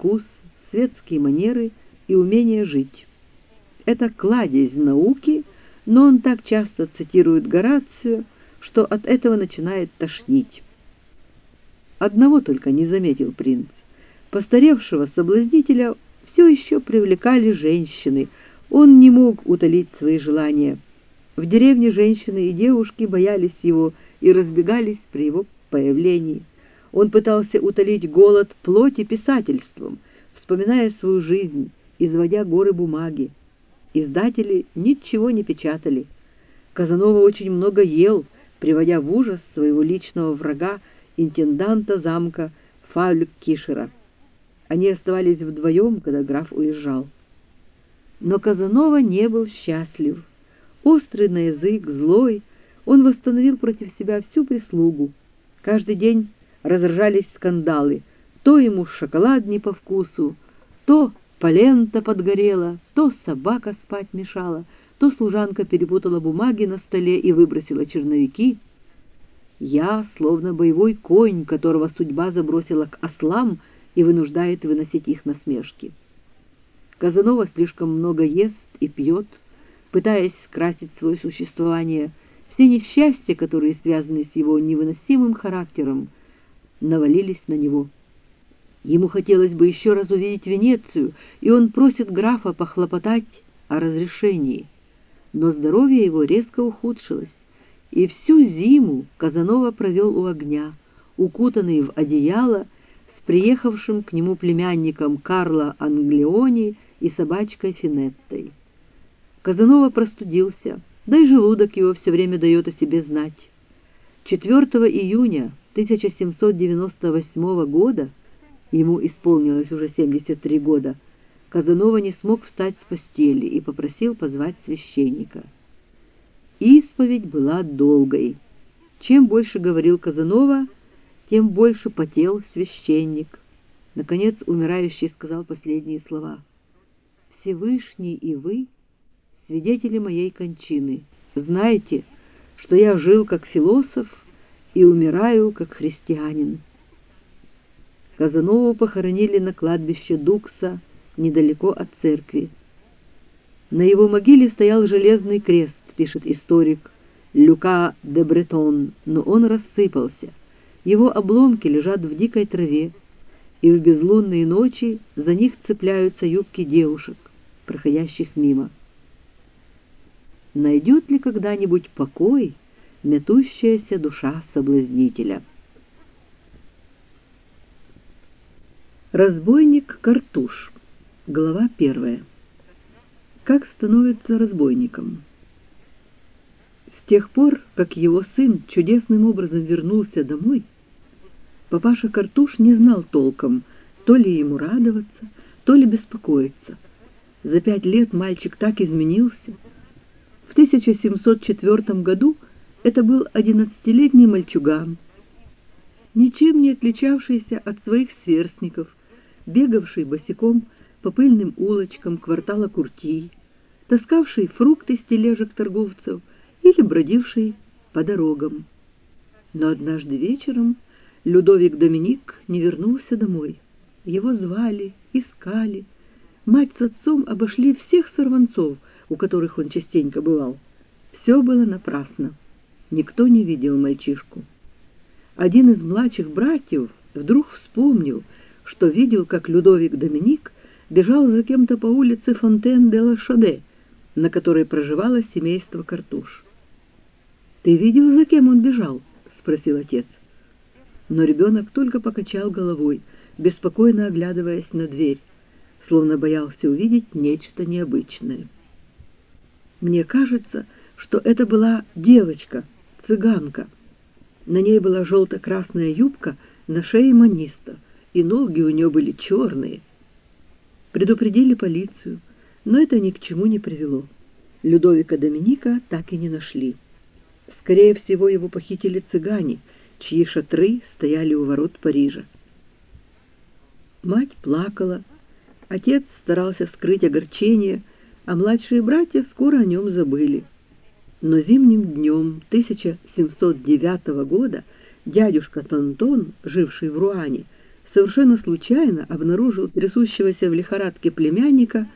вкус, светские манеры и умение жить. Это кладезь науки, но он так часто цитирует Горацию, что от этого начинает тошнить. Одного только не заметил принц. Постаревшего соблазнителя все еще привлекали женщины. Он не мог утолить свои желания. В деревне женщины и девушки боялись его и разбегались при его появлении. Он пытался утолить голод плоти писательством, вспоминая свою жизнь, изводя горы бумаги. Издатели ничего не печатали. Казанова очень много ел, приводя в ужас своего личного врага, интенданта замка Фауль Кишера. Они оставались вдвоем, когда граф уезжал. Но Казанова не был счастлив. Острый на язык, злой, он восстановил против себя всю прислугу. Каждый день разражались скандалы. То ему шоколад не по вкусу, то полента подгорела, то собака спать мешала, то служанка перепутала бумаги на столе и выбросила черновики. Я, словно боевой конь, которого судьба забросила к ослам и вынуждает выносить их насмешки. Казанова слишком много ест и пьет, пытаясь скрасить свое существование. Все несчастья, которые связаны с его невыносимым характером, навалились на него. Ему хотелось бы еще раз увидеть Венецию, и он просит графа похлопотать о разрешении. Но здоровье его резко ухудшилось, и всю зиму Казанова провел у огня, укутанный в одеяло, с приехавшим к нему племянником Карло Англиони и собачкой Финеттой. Казанова простудился, да и желудок его все время дает о себе знать. 4 июня 1798 года, ему исполнилось уже 73 года, Казанова не смог встать с постели и попросил позвать священника. Исповедь была долгой. Чем больше говорил Казанова, тем больше потел священник. Наконец умирающий сказал последние слова. «Всевышний и вы — свидетели моей кончины. Знаете, что я жил как философ и умираю как христианин». Казанову похоронили на кладбище Дукса, недалеко от церкви. На его могиле стоял железный крест, пишет историк Люка де Бретон, но он рассыпался. Его обломки лежат в дикой траве, и в безлунные ночи за них цепляются юбки девушек, проходящих мимо. Найдет ли когда-нибудь покой метущаяся душа соблазнителя? Разбойник Картуш. Глава первая. Как становится разбойником? тех пор, как его сын чудесным образом вернулся домой, папаша Картуш не знал толком, то ли ему радоваться, то ли беспокоиться. За пять лет мальчик так изменился. В 1704 году это был одиннадцатилетний мальчуган, ничем не отличавшийся от своих сверстников, бегавший босиком по пыльным улочкам квартала Куртий, таскавший фрукты с тележек торговцев или бродивший по дорогам. Но однажды вечером Людовик Доминик не вернулся домой. Его звали, искали. Мать с отцом обошли всех сорванцов, у которых он частенько бывал. Все было напрасно. Никто не видел мальчишку. Один из младших братьев вдруг вспомнил, что видел, как Людовик Доминик бежал за кем-то по улице Фонтен-де-Ла-Шаде, на которой проживало семейство Картуш. «Ты видел, за кем он бежал?» — спросил отец. Но ребенок только покачал головой, беспокойно оглядываясь на дверь, словно боялся увидеть нечто необычное. Мне кажется, что это была девочка, цыганка. На ней была желто-красная юбка, на шее маниста, и ноги у нее были черные. Предупредили полицию, но это ни к чему не привело. Людовика Доминика так и не нашли. Скорее всего, его похитили цыгане, чьи шатры стояли у ворот Парижа. Мать плакала, отец старался скрыть огорчение, а младшие братья скоро о нем забыли. Но зимним днем 1709 года дядюшка Тантон, живший в Руане, совершенно случайно обнаружил трясущегося в лихорадке племянника